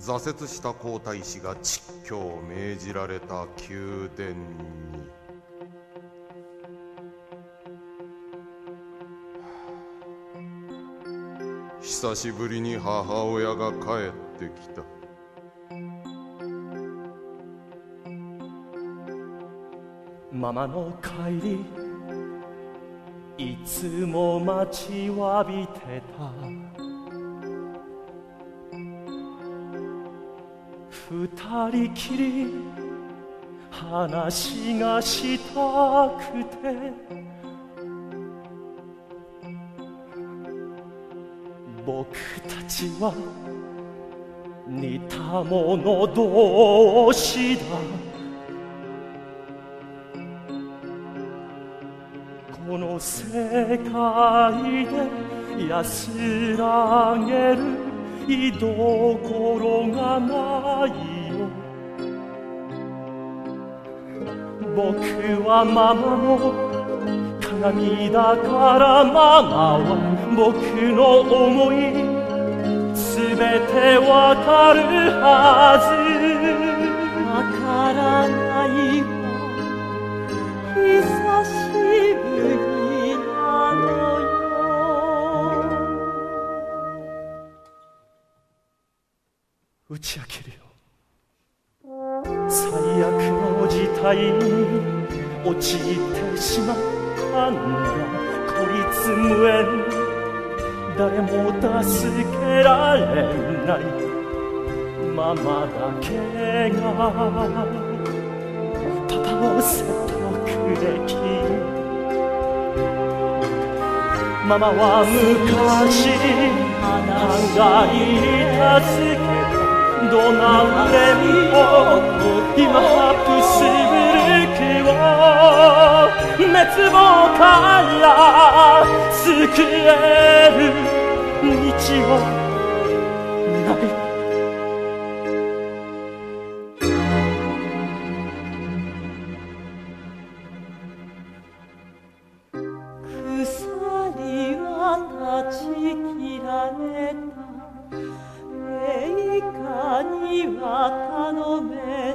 挫折した皇太子が蟄居を命じられた宮殿に。久しぶりに母親が帰ってきた。ママの帰りいつも待ちわびてた。二人きり話がしたくて。僕たちは似た者同士だ。この世界で安らげる居所がないよ。僕はママの鏡だからママは僕の思いすべてわかるはず。打ち明けるよ。最悪の事態に陥ってしまったんだ孤立無縁。誰も助けられない。ママだけがパパを説得でき。ママは昔長い助けどなれも今プスブルクを滅亡から救える道をない。鎖は断ち切られた。陛下には頼め